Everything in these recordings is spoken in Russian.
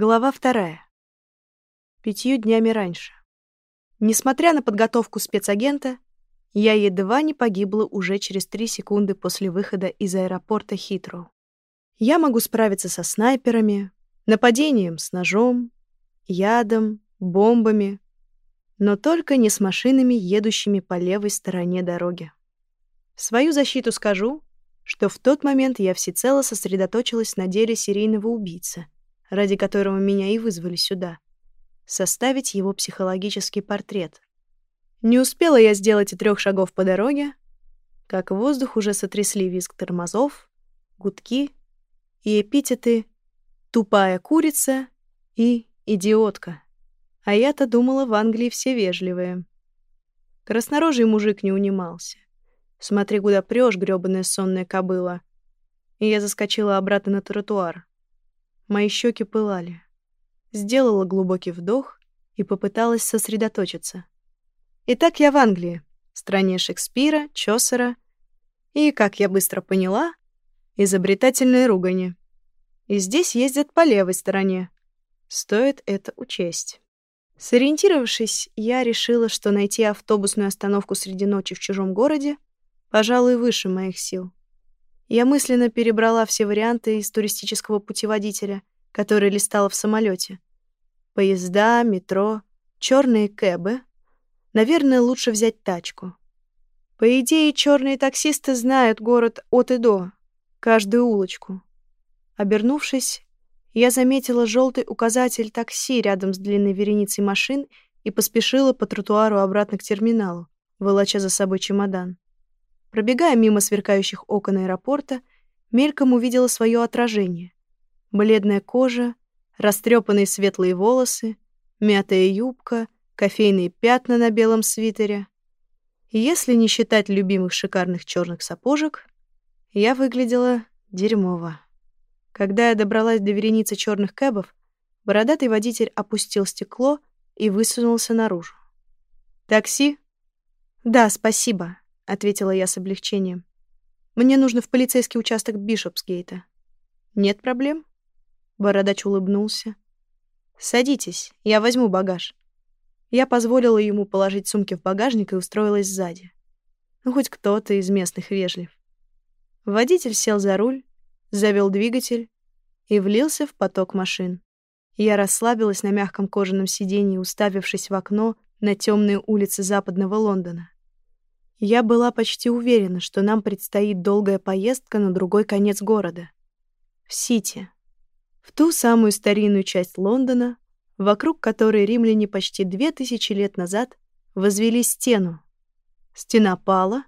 Глава вторая. Пятью днями раньше. Несмотря на подготовку спецагента, я едва не погибла уже через три секунды после выхода из аэропорта Хитроу. Я могу справиться со снайперами, нападением с ножом, ядом, бомбами, но только не с машинами, едущими по левой стороне дороги. В свою защиту скажу, что в тот момент я всецело сосредоточилась на деле серийного убийцы — ради которого меня и вызвали сюда. Составить его психологический портрет. Не успела я сделать и трех шагов по дороге, как воздух уже сотрясли визг тормозов, гудки и эпитеты «тупая курица» и «идиотка». А я-то думала, в Англии все вежливые. Краснорожий мужик не унимался. «Смотри, куда прешь, грёбаная сонная кобыла». И я заскочила обратно на тротуар. Мои щеки пылали. Сделала глубокий вдох и попыталась сосредоточиться. Итак, я в Англии, стране Шекспира, Чосера и, как я быстро поняла, изобретательной ругани. И здесь ездят по левой стороне. Стоит это учесть. Сориентировавшись, я решила, что найти автобусную остановку среди ночи в чужом городе, пожалуй, выше моих сил. Я мысленно перебрала все варианты из туристического путеводителя, который листала в самолете. Поезда, метро, черные кэбы. Наверное, лучше взять тачку. По идее, черные таксисты знают город от и до, каждую улочку. Обернувшись, я заметила желтый указатель такси рядом с длинной вереницей машин и поспешила по тротуару обратно к терминалу, волоча за собой чемодан. Пробегая мимо сверкающих окон аэропорта, мельком увидела свое отражение. Бледная кожа, растрепанные светлые волосы, мятая юбка, кофейные пятна на белом свитере. если не считать любимых шикарных черных сапожек, я выглядела дерьмово. Когда я добралась до вереницы черных кэбов, бородатый водитель опустил стекло и высунулся наружу. «Такси?» «Да, спасибо», ответила я с облегчением. Мне нужно в полицейский участок Бишопсгейта. Нет проблем? Бородач улыбнулся. Садитесь, я возьму багаж. Я позволила ему положить сумки в багажник и устроилась сзади. Ну, хоть кто-то из местных вежлив. Водитель сел за руль, завел двигатель и влился в поток машин. Я расслабилась на мягком кожаном сиденье, уставившись в окно на темные улицы западного Лондона. Я была почти уверена, что нам предстоит долгая поездка на другой конец города. В Сити. В ту самую старинную часть Лондона, вокруг которой римляне почти две тысячи лет назад возвели стену. Стена пала,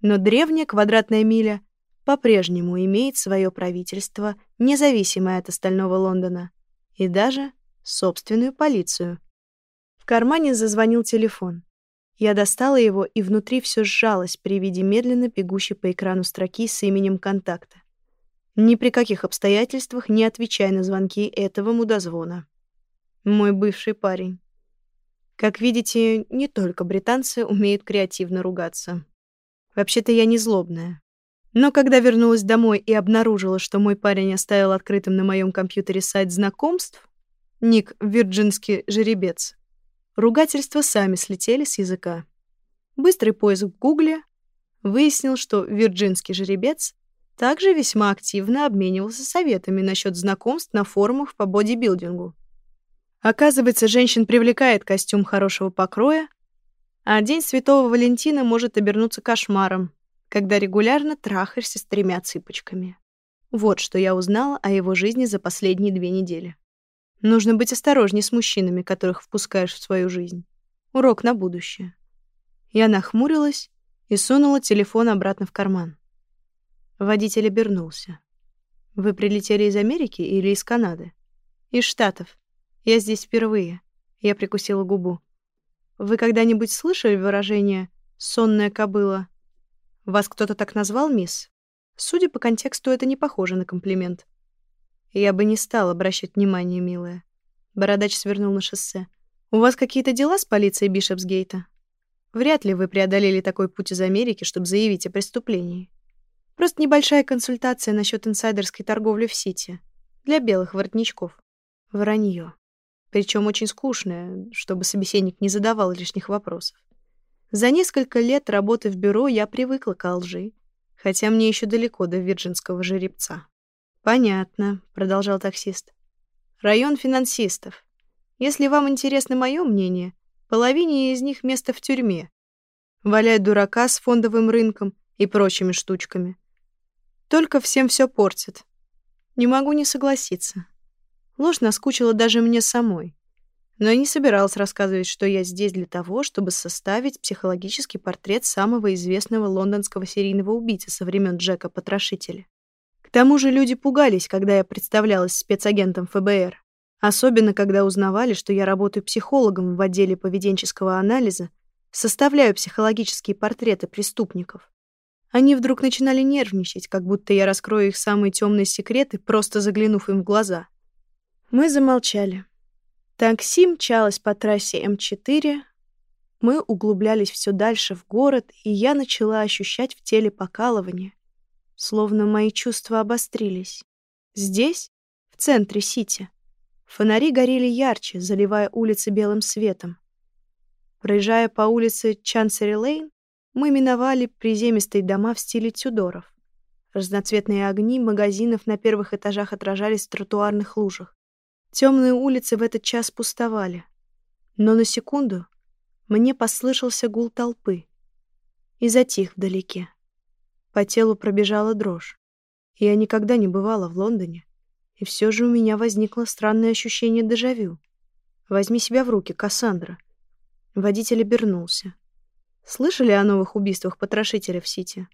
но древняя квадратная миля по-прежнему имеет свое правительство, независимое от остального Лондона, и даже собственную полицию. В кармане зазвонил телефон. Я достала его, и внутри все сжалось при виде медленно бегущей по экрану строки с именем контакта. Ни при каких обстоятельствах не отвечай на звонки этого мудозвона. Мой бывший парень. Как видите, не только британцы умеют креативно ругаться. Вообще-то я не злобная. Но когда вернулась домой и обнаружила, что мой парень оставил открытым на моем компьютере сайт знакомств, ник «Вирджинский жеребец», Ругательства сами слетели с языка. Быстрый поиск в Гугле выяснил, что вирджинский жеребец также весьма активно обменивался советами насчет знакомств на форумах по бодибилдингу. Оказывается, женщин привлекает костюм хорошего покроя, а День Святого Валентина может обернуться кошмаром, когда регулярно трахаешься с тремя цыпочками. Вот что я узнала о его жизни за последние две недели. Нужно быть осторожней с мужчинами, которых впускаешь в свою жизнь. Урок на будущее. Я нахмурилась и сунула телефон обратно в карман. Водитель обернулся. «Вы прилетели из Америки или из Канады?» «Из Штатов. Я здесь впервые». Я прикусила губу. «Вы когда-нибудь слышали выражение «сонная кобыла»?» «Вас кто-то так назвал, мисс?» Судя по контексту, это не похоже на комплимент. Я бы не стал обращать внимание, милая. Бородач свернул на шоссе. У вас какие-то дела с полицией Бишопсгейта? Вряд ли вы преодолели такой путь из Америки, чтобы заявить о преступлении. Просто небольшая консультация насчет инсайдерской торговли в Сити. Для белых воротничков. Вранье. Причем очень скучное, чтобы собеседник не задавал лишних вопросов. За несколько лет работы в бюро я привыкла к лжи, хотя мне еще далеко до вирджинского жеребца. «Понятно», — продолжал таксист. «Район финансистов. Если вам интересно мое мнение, половине из них место в тюрьме. Валяют дурака с фондовым рынком и прочими штучками. Только всем все портит. Не могу не согласиться. Ложь наскучила даже мне самой. Но я не собиралась рассказывать, что я здесь для того, чтобы составить психологический портрет самого известного лондонского серийного убийцы со времен Джека Потрошителя. Тому же люди пугались, когда я представлялась спецагентом ФБР. Особенно, когда узнавали, что я работаю психологом в отделе поведенческого анализа, составляю психологические портреты преступников. Они вдруг начинали нервничать, как будто я раскрою их самые темные секреты, просто заглянув им в глаза. Мы замолчали. Такси мчалось по трассе М4. Мы углублялись все дальше в город, и я начала ощущать в теле покалывание, словно мои чувства обострились. Здесь, в центре Сити, фонари горели ярче, заливая улицы белым светом. Проезжая по улице Чансери-Лейн, мы миновали приземистые дома в стиле Тюдоров. Разноцветные огни магазинов на первых этажах отражались в тротуарных лужах. Темные улицы в этот час пустовали. Но на секунду мне послышался гул толпы и затих вдалеке. По телу пробежала дрожь. Я никогда не бывала в Лондоне, и все же у меня возникло странное ощущение дежавю. Возьми себя в руки, Кассандра. Водитель обернулся. Слышали о новых убийствах потрошителя в Сити?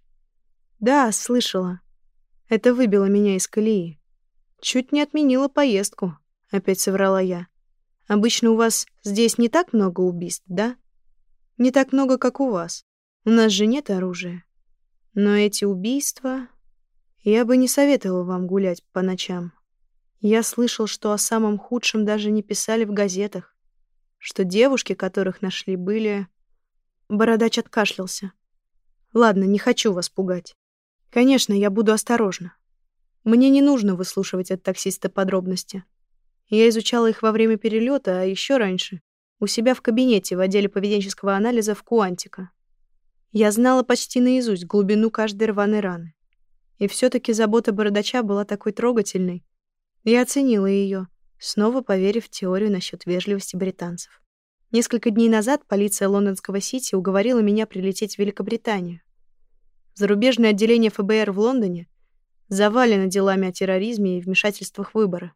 Да, слышала. Это выбило меня из колеи. Чуть не отменила поездку, опять соврала я. Обычно у вас здесь не так много убийств, да? Не так много, как у вас. У нас же нет оружия. Но эти убийства... Я бы не советовала вам гулять по ночам. Я слышал, что о самом худшем даже не писали в газетах. Что девушки, которых нашли, были Бородач откашлялся. Ладно, не хочу вас пугать. Конечно, я буду осторожна. Мне не нужно выслушивать от таксиста подробности. Я изучала их во время перелета, а еще раньше у себя в кабинете в отделе поведенческого анализа в Куантика. Я знала почти наизусть глубину каждой рваной раны. И все таки забота бородача была такой трогательной. Я оценила ее, снова поверив в теорию насчет вежливости британцев. Несколько дней назад полиция лондонского Сити уговорила меня прилететь в Великобританию. Зарубежное отделение ФБР в Лондоне завалено делами о терроризме и вмешательствах в выборы.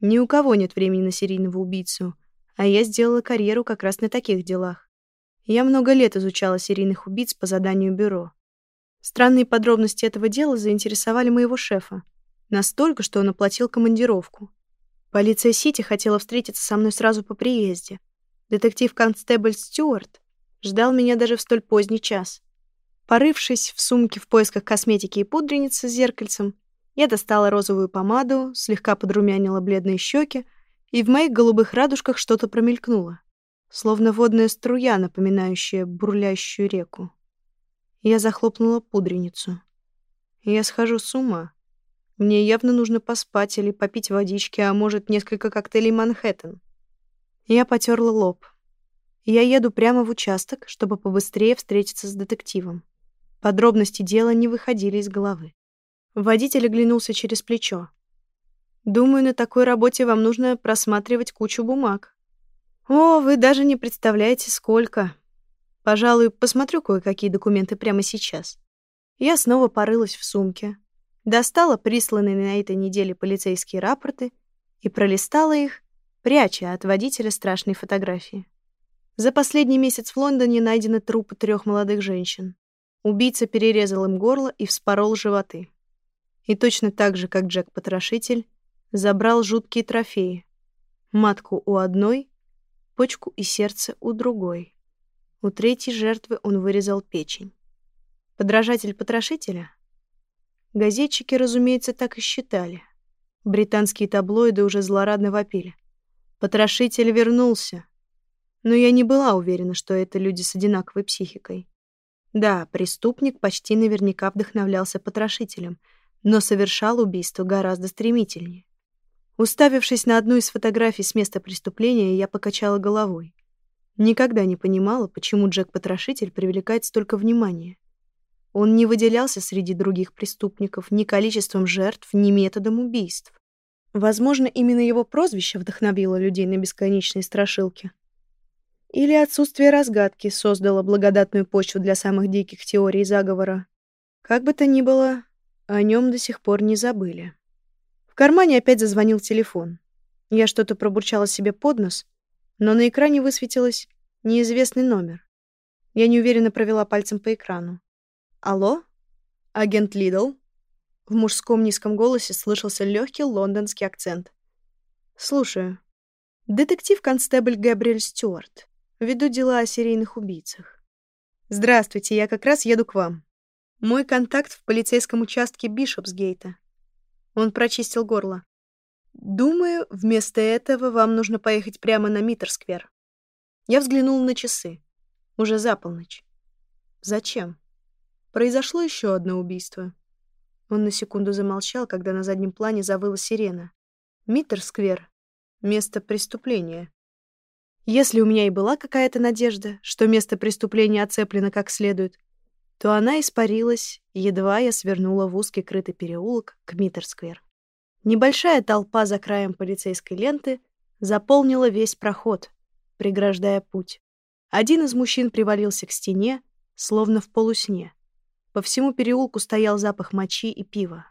Ни у кого нет времени на серийного убийцу, а я сделала карьеру как раз на таких делах. Я много лет изучала серийных убийц по заданию бюро. Странные подробности этого дела заинтересовали моего шефа. Настолько, что он оплатил командировку. Полиция Сити хотела встретиться со мной сразу по приезде — Детектив-констебль Стюарт ждал меня даже в столь поздний час. Порывшись в сумке в поисках косметики и пудреницы с зеркальцем, я достала розовую помаду, слегка подрумянила бледные щеки, и в моих голубых радужках что-то промелькнуло, словно водная струя, напоминающая бурлящую реку. Я захлопнула пудреницу. Я схожу с ума. Мне явно нужно поспать или попить водички, а может, несколько коктейлей Манхэттен. Я потерла лоб. Я еду прямо в участок, чтобы побыстрее встретиться с детективом. Подробности дела не выходили из головы. Водитель оглянулся через плечо. «Думаю, на такой работе вам нужно просматривать кучу бумаг». «О, вы даже не представляете, сколько!» «Пожалуй, посмотрю кое-какие документы прямо сейчас». Я снова порылась в сумке, достала присланные на этой неделе полицейские рапорты и пролистала их, пряча от водителя страшные фотографии. За последний месяц в Лондоне найдены трупы трех молодых женщин. Убийца перерезал им горло и вспорол животы. И точно так же, как Джек-потрошитель, забрал жуткие трофеи. Матку у одной, почку и сердце у другой. У третьей жертвы он вырезал печень. Подражатель потрошителя? Газетчики, разумеется, так и считали. Британские таблоиды уже злорадно вопили. Потрошитель вернулся. Но я не была уверена, что это люди с одинаковой психикой. Да, преступник почти наверняка вдохновлялся потрошителем, но совершал убийство гораздо стремительнее. Уставившись на одну из фотографий с места преступления, я покачала головой. Никогда не понимала, почему Джек-потрошитель привлекает столько внимания. Он не выделялся среди других преступников ни количеством жертв, ни методом убийств. Возможно, именно его прозвище вдохновило людей на бесконечные страшилки. Или отсутствие разгадки создало благодатную почву для самых диких теорий заговора. Как бы то ни было, о нем до сих пор не забыли. В кармане опять зазвонил телефон. Я что-то пробурчала себе под нос, но на экране высветилось неизвестный номер. Я неуверенно провела пальцем по экрану. «Алло? Агент Лидл?» В мужском низком голосе слышался легкий лондонский акцент. «Слушаю. Детектив-констебль Габриэль Стюарт. Веду дела о серийных убийцах. Здравствуйте, я как раз еду к вам. Мой контакт в полицейском участке Бишопсгейта. Он прочистил горло. Думаю, вместо этого вам нужно поехать прямо на Миттерсквер. Я взглянул на часы. Уже за полночь. Зачем? Произошло еще одно убийство. Он на секунду замолчал, когда на заднем плане завыла сирена. Миттерсквер. Место преступления. Если у меня и была какая-то надежда, что место преступления оцеплено как следует, то она испарилась, едва я свернула в узкий крытый переулок к Миттерсквер. Небольшая толпа за краем полицейской ленты заполнила весь проход, преграждая путь. Один из мужчин привалился к стене, словно в полусне. По всему переулку стоял запах мочи и пива.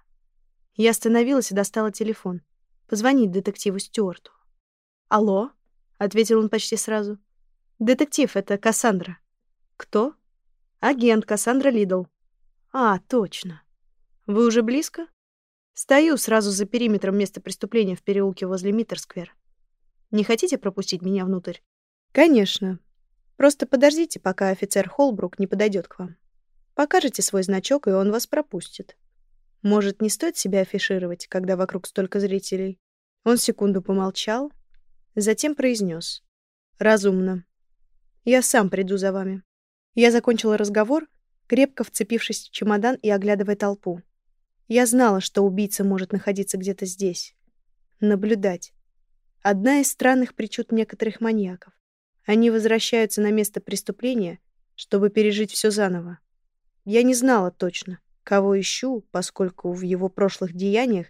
Я остановилась и достала телефон. Позвонить детективу Стюарту. «Алло?» — ответил он почти сразу. «Детектив, это Кассандра». «Кто?» «Агент Кассандра Лидл». «А, точно. Вы уже близко?» «Стою сразу за периметром места преступления в переулке возле Миттерсквер. Не хотите пропустить меня внутрь?» «Конечно. Просто подождите, пока офицер Холбрук не подойдет к вам». Покажете свой значок, и он вас пропустит. Может, не стоит себя афишировать, когда вокруг столько зрителей? Он секунду помолчал, затем произнес. Разумно. Я сам приду за вами. Я закончила разговор, крепко вцепившись в чемодан и оглядывая толпу. Я знала, что убийца может находиться где-то здесь. Наблюдать. Одна из странных причуд некоторых маньяков. Они возвращаются на место преступления, чтобы пережить все заново. Я не знала точно, кого ищу, поскольку в его прошлых деяниях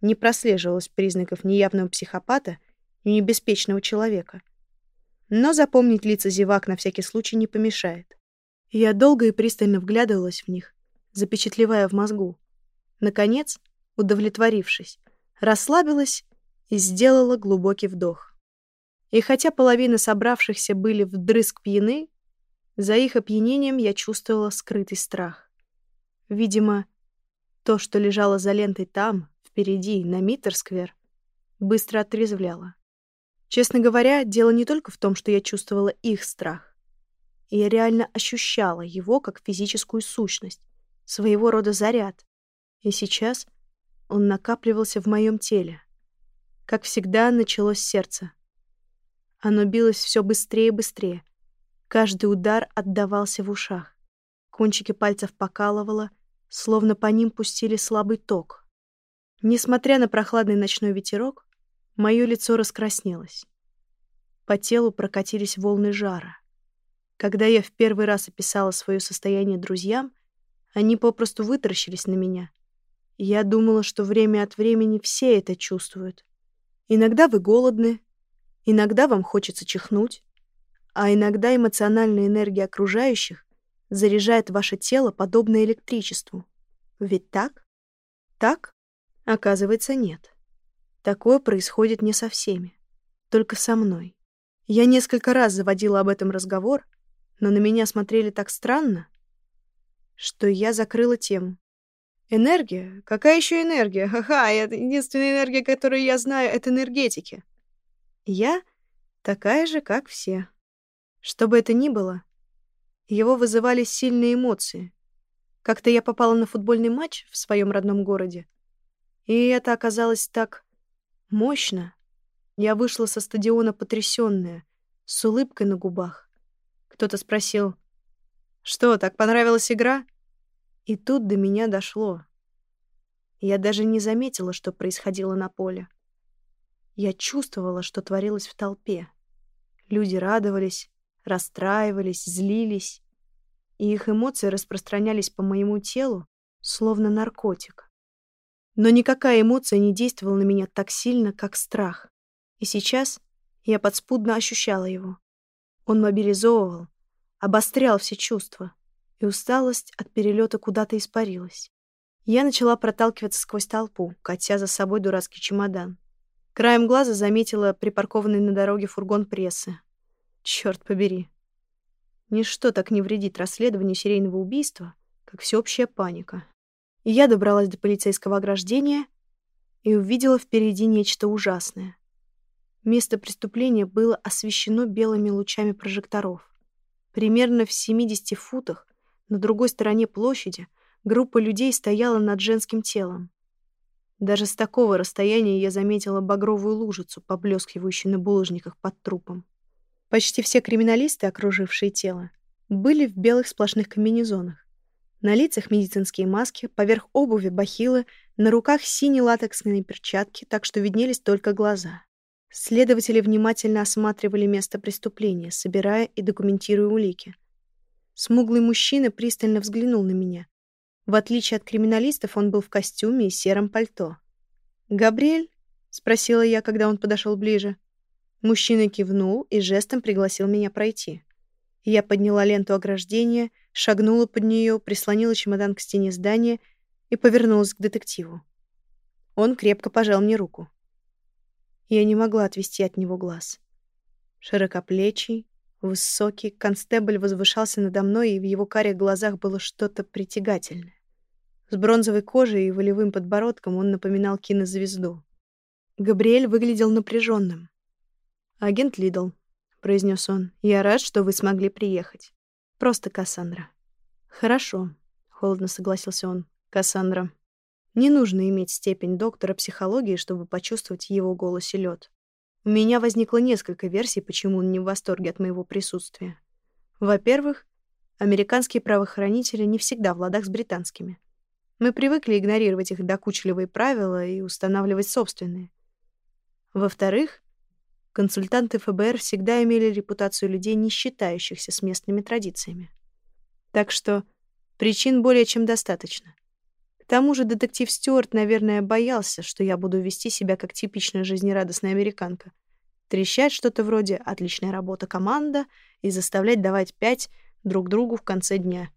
не прослеживалось признаков ни явного психопата, ни беспечного человека. Но запомнить лица зевак на всякий случай не помешает. Я долго и пристально вглядывалась в них, запечатлевая в мозгу. Наконец, удовлетворившись, расслабилась и сделала глубокий вдох. И хотя половина собравшихся были вдрызг пьяны, за их опьянением я чувствовала скрытый страх. Видимо, то, что лежало за лентой там, впереди, на Миттерсквер, быстро отрезвляло. Честно говоря, дело не только в том, что я чувствовала их страх. Я реально ощущала его как физическую сущность, своего рода заряд. И сейчас он накапливался в моем теле. Как всегда, началось сердце. Оно билось все быстрее и быстрее, Каждый удар отдавался в ушах. Кончики пальцев покалывало, словно по ним пустили слабый ток. Несмотря на прохладный ночной ветерок, мое лицо раскраснелось. По телу прокатились волны жара. Когда я в первый раз описала свое состояние друзьям, они попросту вытаращились на меня. Я думала, что время от времени все это чувствуют. Иногда вы голодны, иногда вам хочется чихнуть, а иногда эмоциональная энергия окружающих заряжает ваше тело подобно электричеству. Ведь так? Так? Оказывается, нет. Такое происходит не со всеми. Только со мной. Я несколько раз заводила об этом разговор, но на меня смотрели так странно, что я закрыла тему. Энергия? Какая еще энергия? Ха-ха, единственная энергия, которую я знаю, это энергетики. Я такая же, как все. Что бы это ни было, его вызывали сильные эмоции. Как-то я попала на футбольный матч в своем родном городе, и это оказалось так мощно. Я вышла со стадиона потрясённая, с улыбкой на губах. Кто-то спросил, «Что, так понравилась игра?» И тут до меня дошло. Я даже не заметила, что происходило на поле. Я чувствовала, что творилось в толпе. Люди радовались, расстраивались, злились, и их эмоции распространялись по моему телу, словно наркотик. Но никакая эмоция не действовала на меня так сильно, как страх. И сейчас я подспудно ощущала его. Он мобилизовывал, обострял все чувства, и усталость от перелета куда-то испарилась. Я начала проталкиваться сквозь толпу, катя за собой дурацкий чемодан. Краем глаза заметила припаркованный на дороге фургон прессы. Черт побери. Ничто так не вредит расследованию серийного убийства, как всеобщая паника. Я добралась до полицейского ограждения и увидела впереди нечто ужасное. Место преступления было освещено белыми лучами прожекторов. Примерно в 70 футах на другой стороне площади группа людей стояла над женским телом. Даже с такого расстояния я заметила багровую лужицу, поблескивающую на булыжниках под трупом. Почти все криминалисты, окружившие тело, были в белых сплошных комбинезонах. На лицах медицинские маски, поверх обуви бахилы, на руках синие латексные перчатки, так что виднелись только глаза. Следователи внимательно осматривали место преступления, собирая и документируя улики. Смуглый мужчина пристально взглянул на меня. В отличие от криминалистов, он был в костюме и сером пальто. «Габриэль?» — спросила я, когда он подошел ближе. Мужчина кивнул и жестом пригласил меня пройти. Я подняла ленту ограждения, шагнула под нее, прислонила чемодан к стене здания и повернулась к детективу. Он крепко пожал мне руку. Я не могла отвести от него глаз. Широкоплечий, высокий, констебль возвышался надо мной, и в его карих глазах было что-то притягательное. С бронзовой кожей и волевым подбородком он напоминал кинозвезду. Габриэль выглядел напряженным. «Агент Лидл», — произнес он, — «я рад, что вы смогли приехать. Просто Кассандра». «Хорошо», — холодно согласился он. «Кассандра». Не нужно иметь степень доктора психологии, чтобы почувствовать его голосе лед. У меня возникло несколько версий, почему он не в восторге от моего присутствия. Во-первых, американские правоохранители не всегда в ладах с британскими. Мы привыкли игнорировать их докучливые правила и устанавливать собственные. Во-вторых, Консультанты ФБР всегда имели репутацию людей, не считающихся с местными традициями. Так что причин более чем достаточно. К тому же детектив Стюарт, наверное, боялся, что я буду вести себя как типичная жизнерадостная американка. Трещать что-то вроде «отличная работа, команда» и заставлять давать пять друг другу в конце дня.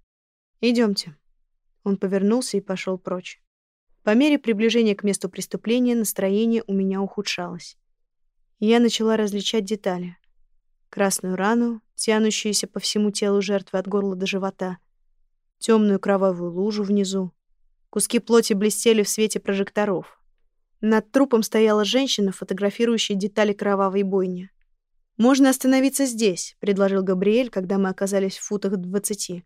Идемте. Он повернулся и пошел прочь. По мере приближения к месту преступления настроение у меня ухудшалось я начала различать детали. Красную рану, тянущуюся по всему телу жертвы от горла до живота, темную кровавую лужу внизу. Куски плоти блестели в свете прожекторов. Над трупом стояла женщина, фотографирующая детали кровавой бойни. «Можно остановиться здесь», — предложил Габриэль, когда мы оказались в футах двадцати.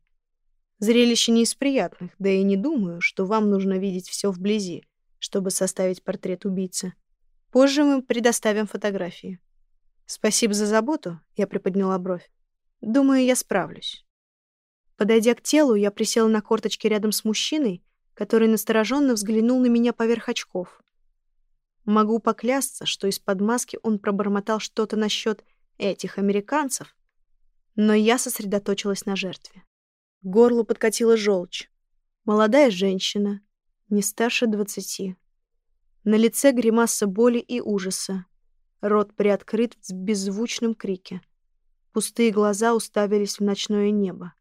«Зрелище не из приятных, да и не думаю, что вам нужно видеть все вблизи, чтобы составить портрет убийцы». Позже мы предоставим фотографии. Спасибо за заботу, я приподняла бровь. Думаю, я справлюсь. Подойдя к телу, я присела на корточки рядом с мужчиной, который настороженно взглянул на меня поверх очков. Могу поклясться, что из-под маски он пробормотал что-то насчет этих американцев, но я сосредоточилась на жертве. К горлу подкатила желчь. Молодая женщина, не старше двадцати. На лице гримаса боли и ужаса. Рот приоткрыт в беззвучном крике. Пустые глаза уставились в ночное небо.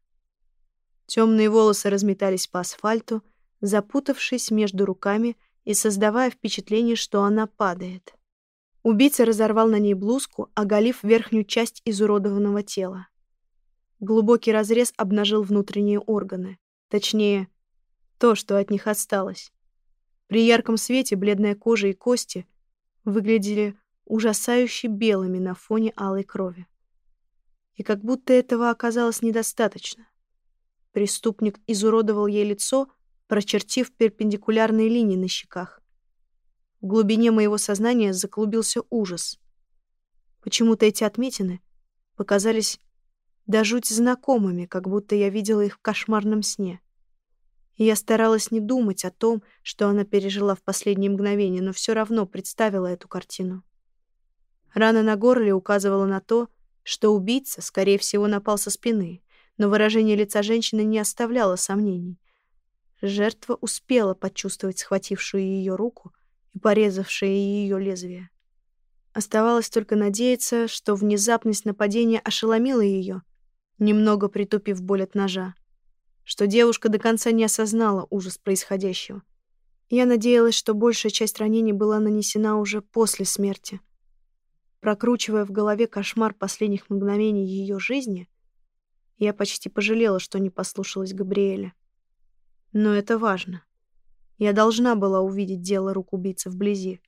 Темные волосы разметались по асфальту, запутавшись между руками и создавая впечатление, что она падает. Убийца разорвал на ней блузку, оголив верхнюю часть изуродованного тела. Глубокий разрез обнажил внутренние органы. Точнее, то, что от них осталось. При ярком свете бледная кожа и кости выглядели ужасающе белыми на фоне алой крови. И как будто этого оказалось недостаточно. Преступник изуродовал ей лицо, прочертив перпендикулярные линии на щеках. В глубине моего сознания заклубился ужас. Почему-то эти отметины показались до жути знакомыми, как будто я видела их в кошмарном сне и я старалась не думать о том, что она пережила в последние мгновения, но все равно представила эту картину. Рана на горле указывала на то, что убийца, скорее всего, напал со спины, но выражение лица женщины не оставляло сомнений. Жертва успела почувствовать схватившую ее руку и порезавшее ее лезвие. Оставалось только надеяться, что внезапность нападения ошеломила ее, немного притупив боль от ножа, что девушка до конца не осознала ужас происходящего. Я надеялась, что большая часть ранений была нанесена уже после смерти. Прокручивая в голове кошмар последних мгновений ее жизни, я почти пожалела, что не послушалась Габриэля. Но это важно. Я должна была увидеть дело рук убийцы вблизи.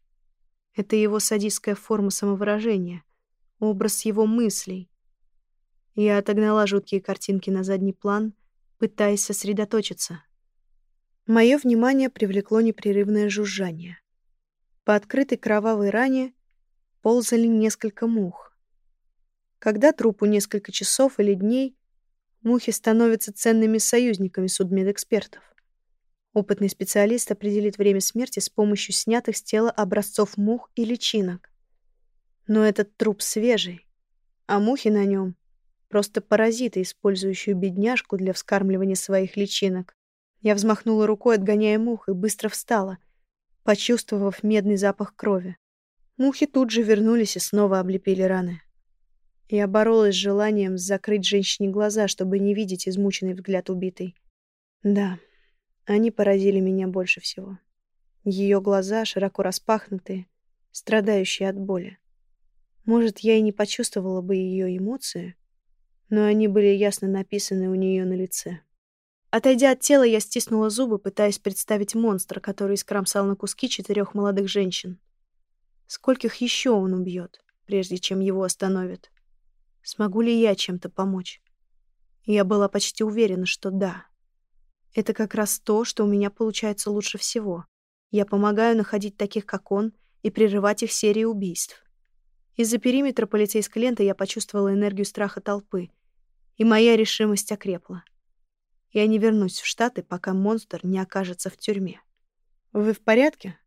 Это его садистская форма самовыражения, образ его мыслей. Я отогнала жуткие картинки на задний план, пытаясь сосредоточиться. Мое внимание привлекло непрерывное жужжание. По открытой кровавой ране ползали несколько мух. Когда трупу несколько часов или дней, мухи становятся ценными союзниками судмедэкспертов. Опытный специалист определит время смерти с помощью снятых с тела образцов мух и личинок. Но этот труп свежий, а мухи на нем — просто паразиты, использующие бедняжку для вскармливания своих личинок. Я взмахнула рукой, отгоняя мух, и быстро встала, почувствовав медный запах крови. Мухи тут же вернулись и снова облепили раны. Я боролась с желанием закрыть женщине глаза, чтобы не видеть измученный взгляд убитой. Да, они поразили меня больше всего. Ее глаза широко распахнутые, страдающие от боли. Может, я и не почувствовала бы ее эмоции, но они были ясно написаны у нее на лице. Отойдя от тела, я стиснула зубы, пытаясь представить монстра, который скромсал на куски четырех молодых женщин. Скольких еще он убьет, прежде чем его остановят? Смогу ли я чем-то помочь? Я была почти уверена, что да. Это как раз то, что у меня получается лучше всего. Я помогаю находить таких, как он, и прерывать их серии убийств. Из-за периметра полицейской ленты я почувствовала энергию страха толпы, и моя решимость окрепла. Я не вернусь в Штаты, пока монстр не окажется в тюрьме. «Вы в порядке?»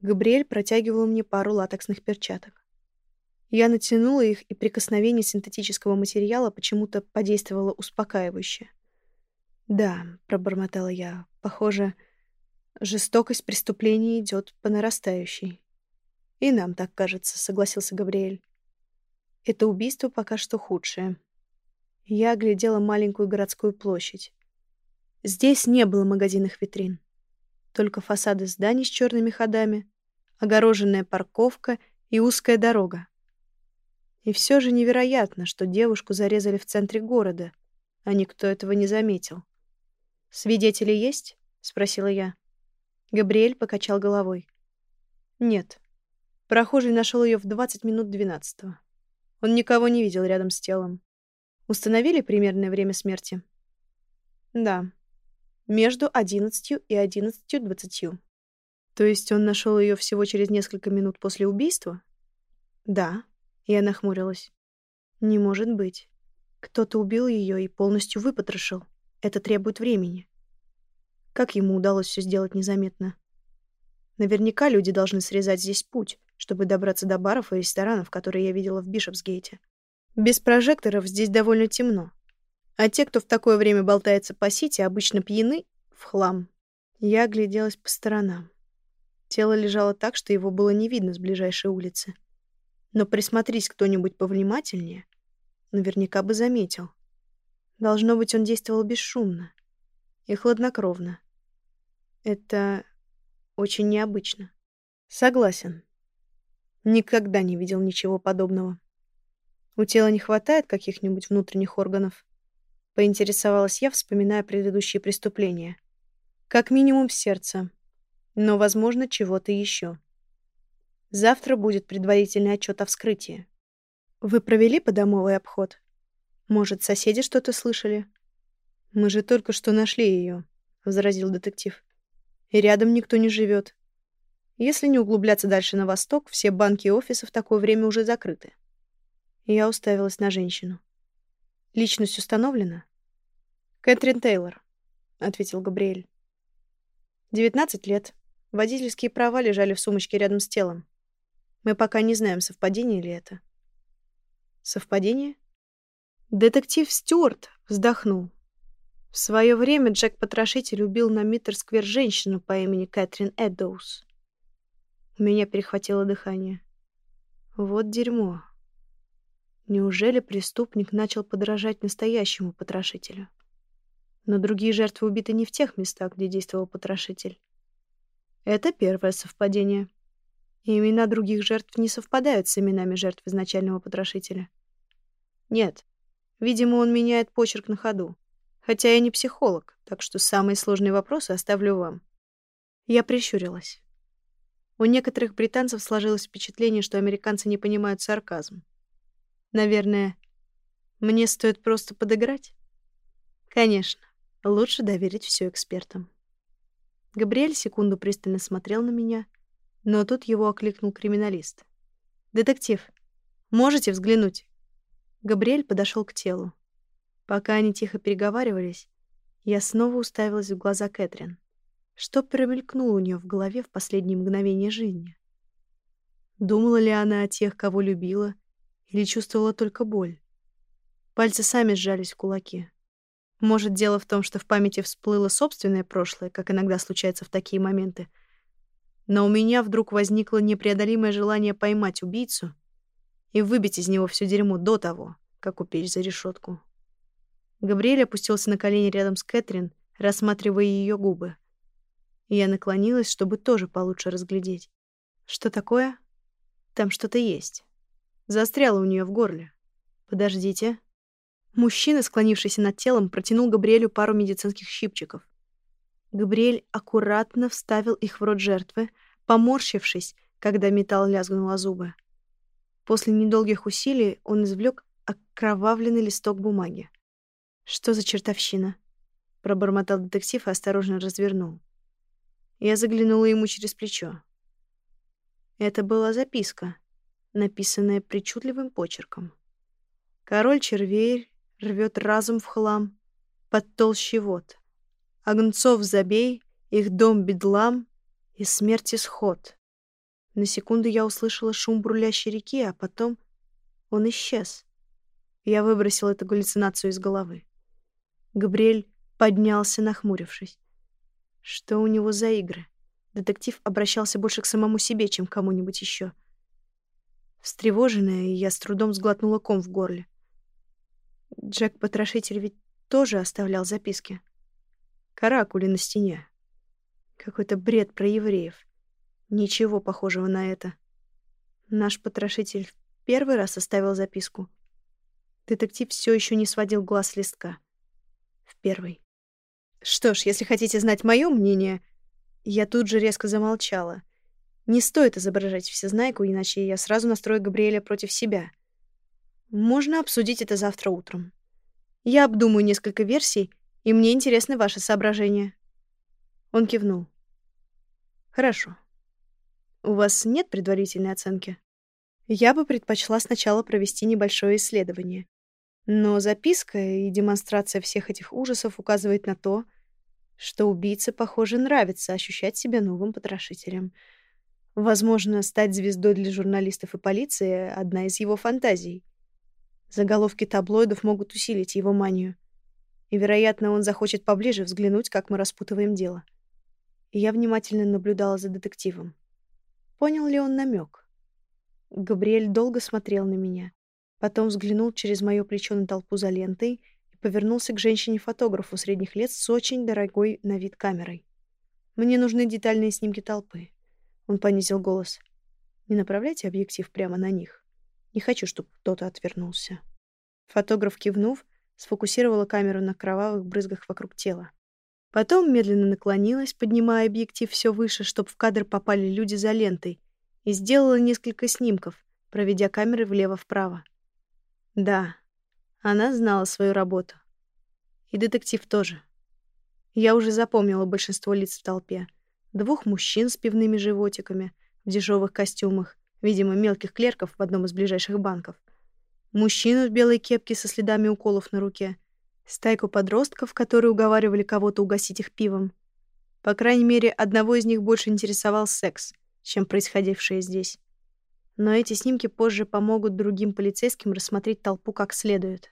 Габриэль протягивал мне пару латексных перчаток. Я натянула их, и прикосновение синтетического материала почему-то подействовало успокаивающе. «Да», — пробормотала я, — «похоже, жестокость преступления идет по нарастающей». «И нам так кажется», — согласился Габриэль. «Это убийство пока что худшее». Я оглядела маленькую городскую площадь. Здесь не было магазинных витрин. Только фасады зданий с черными ходами, огороженная парковка и узкая дорога. И все же невероятно, что девушку зарезали в центре города, а никто этого не заметил. «Свидетели есть?» — спросила я. Габриэль покачал головой. «Нет. Прохожий нашел ее в 20 минут 12 Он никого не видел рядом с телом. Установили примерное время смерти?» «Да. Между 11 и 11.20. То есть он нашел ее всего через несколько минут после убийства?» «Да». Я нахмурилась. «Не может быть. Кто-то убил ее и полностью выпотрошил». Это требует времени. Как ему удалось все сделать незаметно? Наверняка люди должны срезать здесь путь, чтобы добраться до баров и ресторанов, которые я видела в Бишопсгейте. Без прожекторов здесь довольно темно. А те, кто в такое время болтается по сити, обычно пьяны в хлам. Я огляделась по сторонам. Тело лежало так, что его было не видно с ближайшей улицы. Но присмотрись кто-нибудь повнимательнее, наверняка бы заметил. Должно быть, он действовал бесшумно и хладнокровно. Это очень необычно. Согласен. Никогда не видел ничего подобного. У тела не хватает каких-нибудь внутренних органов? Поинтересовалась я, вспоминая предыдущие преступления. Как минимум сердце. Но, возможно, чего-то еще. Завтра будет предварительный отчет о вскрытии. Вы провели подомовый обход? Может, соседи что-то слышали? Мы же только что нашли ее, возразил детектив. И рядом никто не живет. Если не углубляться дальше на восток, все банки и офисы в такое время уже закрыты. Я уставилась на женщину. Личность установлена? Кэтрин Тейлор, ответил Габриэль. Девятнадцать лет. Водительские права лежали в сумочке рядом с телом. Мы пока не знаем, совпадение ли это. Совпадение? Детектив Стюарт вздохнул. В свое время Джек-потрошитель убил на Миттерсквер женщину по имени Кэтрин Эддоус. У меня перехватило дыхание. Вот дерьмо. Неужели преступник начал подражать настоящему потрошителю? Но другие жертвы убиты не в тех местах, где действовал потрошитель. Это первое совпадение. И имена других жертв не совпадают с именами жертв изначального потрошителя. Нет. Видимо, он меняет почерк на ходу. Хотя я не психолог, так что самые сложные вопросы оставлю вам. Я прищурилась. У некоторых британцев сложилось впечатление, что американцы не понимают сарказм. Наверное, мне стоит просто подыграть? Конечно, лучше доверить все экспертам. Габриэль секунду пристально смотрел на меня, но тут его окликнул криминалист. «Детектив, можете взглянуть?» Габриэль подошел к телу. Пока они тихо переговаривались, я снова уставилась в глаза Кэтрин. Что промелькнуло у нее в голове в последние мгновения жизни? Думала ли она о тех, кого любила, или чувствовала только боль? Пальцы сами сжались в кулаки. Может, дело в том, что в памяти всплыло собственное прошлое, как иногда случается в такие моменты. Но у меня вдруг возникло непреодолимое желание поймать убийцу и выбить из него все дерьмо до того, как упечь за решетку. Габриэль опустился на колени рядом с Кэтрин, рассматривая ее губы. Я наклонилась, чтобы тоже получше разглядеть. Что такое? Там что-то есть. Застряло у нее в горле. Подождите. Мужчина, склонившийся над телом, протянул Габриэлю пару медицинских щипчиков. Габриэль аккуратно вставил их в рот жертвы, поморщившись, когда металл лязгнул о зубы. После недолгих усилий он извлек окровавленный листок бумаги. «Что за чертовщина?» — пробормотал детектив и осторожно развернул. Я заглянула ему через плечо. Это была записка, написанная причудливым почерком. Король червей рвет разум в хлам, под толщий вод. Огнцов забей, их дом бедлам и смерти сход. На секунду я услышала шум бурлящей реки, а потом он исчез. Я выбросила эту галлюцинацию из головы. Габриэль поднялся, нахмурившись. Что у него за игры? Детектив обращался больше к самому себе, чем к кому-нибудь еще. Встревоженная, я с трудом сглотнула ком в горле. Джек-потрошитель ведь тоже оставлял записки. Каракули на стене. Какой-то бред про евреев. Ничего похожего на это. Наш потрошитель первый раз оставил записку. Детектив все еще не сводил глаз листка. В первый. Что ж, если хотите знать мое мнение... Я тут же резко замолчала. Не стоит изображать всезнайку, иначе я сразу настрою Габриэля против себя. Можно обсудить это завтра утром. Я обдумаю несколько версий, и мне интересны ваши соображения. Он кивнул. Хорошо. У вас нет предварительной оценки? Я бы предпочла сначала провести небольшое исследование. Но записка и демонстрация всех этих ужасов указывает на то, что убийце, похоже, нравится ощущать себя новым потрошителем. Возможно, стать звездой для журналистов и полиции — одна из его фантазий — Заголовки таблоидов могут усилить его манию. И, вероятно, он захочет поближе взглянуть, как мы распутываем дело. И я внимательно наблюдала за детективом. Понял ли он намек? Габриэль долго смотрел на меня. Потом взглянул через мое плечо на толпу за лентой и повернулся к женщине-фотографу средних лет с очень дорогой на вид камерой. «Мне нужны детальные снимки толпы». Он понизил голос. «Не направляйте объектив прямо на них. Не хочу, чтобы кто-то отвернулся. Фотограф, кивнув, сфокусировала камеру на кровавых брызгах вокруг тела. Потом медленно наклонилась, поднимая объектив все выше, чтобы в кадр попали люди за лентой, и сделала несколько снимков, проведя камеры влево-вправо. Да, она знала свою работу. И детектив тоже. Я уже запомнила большинство лиц в толпе. Двух мужчин с пивными животиками в дешевых костюмах видимо, мелких клерков в одном из ближайших банков, мужчину в белой кепке со следами уколов на руке, стайку подростков, которые уговаривали кого-то угостить их пивом. По крайней мере, одного из них больше интересовал секс, чем происходившее здесь. Но эти снимки позже помогут другим полицейским рассмотреть толпу как следует.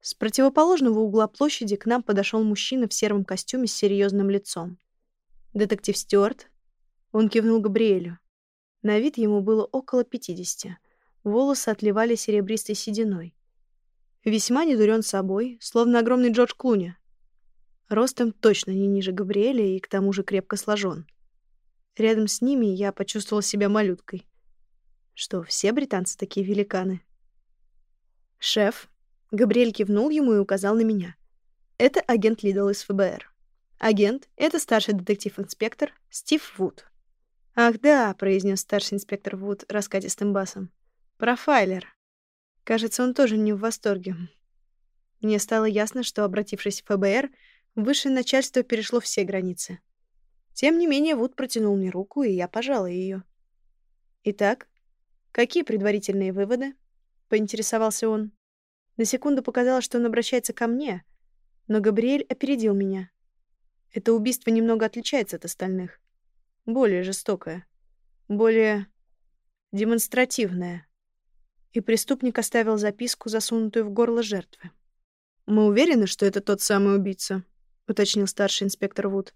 С противоположного угла площади к нам подошел мужчина в сером костюме с серьезным лицом. «Детектив Стюарт?» Он кивнул Габриэлю. На вид ему было около пятидесяти. Волосы отливали серебристой сединой. Весьма недурен собой, словно огромный Джордж Клуни. Ростом точно не ниже Габриэля и к тому же крепко сложен. Рядом с ними я почувствовал себя малюткой. Что, все британцы такие великаны? «Шеф», — Габриэль кивнул ему и указал на меня. «Это агент Лидл из ФБР. Агент — это старший детектив-инспектор Стив Вуд». «Ах да», — произнес старший инспектор Вуд раскатистым басом. «Профайлер. Кажется, он тоже не в восторге». Мне стало ясно, что, обратившись в ФБР, высшее начальство перешло все границы. Тем не менее, Вуд протянул мне руку, и я пожала ее. «Итак, какие предварительные выводы?» — поинтересовался он. На секунду показалось, что он обращается ко мне, но Габриэль опередил меня. Это убийство немного отличается от остальных более жестокое, более демонстративное. И преступник оставил записку, засунутую в горло жертвы. «Мы уверены, что это тот самый убийца», — уточнил старший инспектор Вуд.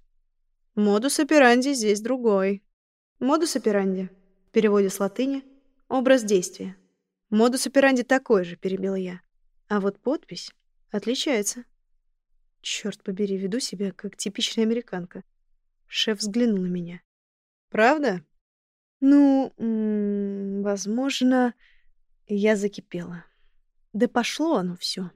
«Модус операнди здесь другой». «Модус операнди», в переводе с латыни, — «образ действия». «Модус операнди такой же», — перебила я. А вот подпись отличается. Черт побери, веду себя как типичная американка. Шеф взглянул на меня. Правда? Ну, возможно, я закипела. Да пошло оно все.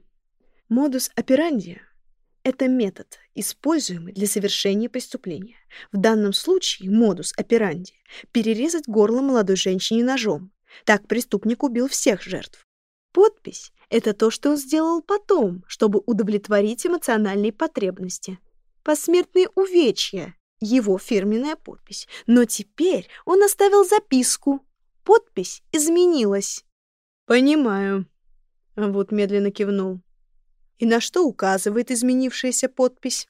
Модус операнди — это метод, используемый для совершения преступления. В данном случае модус операнди — перерезать горло молодой женщине ножом. Так преступник убил всех жертв. Подпись — это то, что он сделал потом, чтобы удовлетворить эмоциональные потребности. Посмертные увечья его фирменная подпись. Но теперь он оставил записку. Подпись изменилась. «Понимаю», — вот медленно кивнул. «И на что указывает изменившаяся подпись?»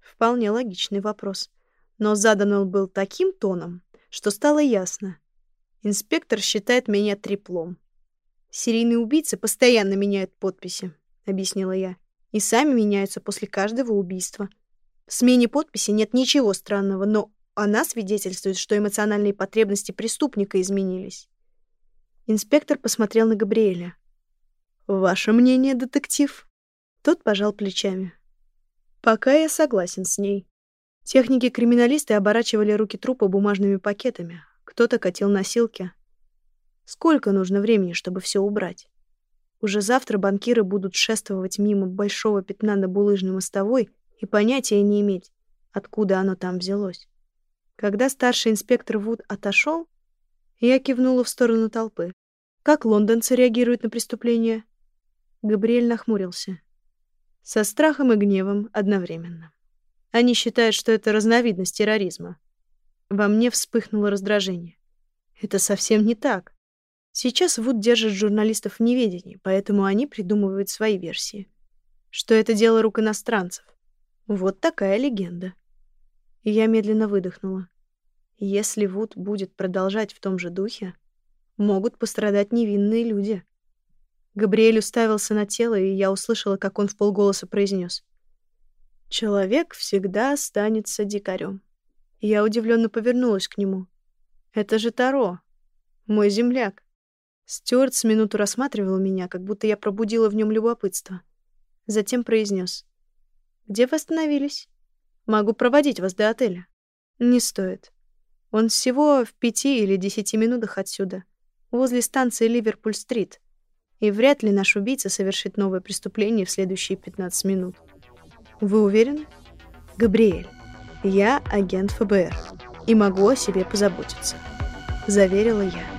Вполне логичный вопрос. Но задан он был таким тоном, что стало ясно. Инспектор считает меня треплом. «Серийные убийцы постоянно меняют подписи», — объяснила я. «И сами меняются после каждого убийства. В смене подписи нет ничего странного, но она свидетельствует, что эмоциональные потребности преступника изменились. Инспектор посмотрел на Габриэля. «Ваше мнение, детектив?» Тот пожал плечами. «Пока я согласен с ней». Техники-криминалисты оборачивали руки трупа бумажными пакетами. Кто-то катил носилки. Сколько нужно времени, чтобы все убрать? Уже завтра банкиры будут шествовать мимо большого пятна на булыжной мостовой и понятия не иметь, откуда оно там взялось. Когда старший инспектор Вуд отошел, я кивнула в сторону толпы. Как лондонцы реагируют на преступление? Габриэль нахмурился. Со страхом и гневом одновременно. Они считают, что это разновидность терроризма. Во мне вспыхнуло раздражение. Это совсем не так. Сейчас Вуд держит журналистов в неведении, поэтому они придумывают свои версии. Что это дело рук иностранцев. Вот такая легенда. Я медленно выдохнула. Если Вуд будет продолжать в том же духе, могут пострадать невинные люди. Габриэль уставился на тело, и я услышала, как он в полголоса произнес: «Человек всегда останется дикарем». Я удивленно повернулась к нему. «Это же Таро, мой земляк». Стюарт с минуту рассматривал меня, как будто я пробудила в нем любопытство. Затем произнес: где вы остановились? Могу проводить вас до отеля. Не стоит. Он всего в пяти или десяти минутах отсюда, возле станции Ливерпуль-стрит. И вряд ли наш убийца совершит новое преступление в следующие 15 минут. Вы уверены? Габриэль, я агент ФБР и могу о себе позаботиться, заверила я.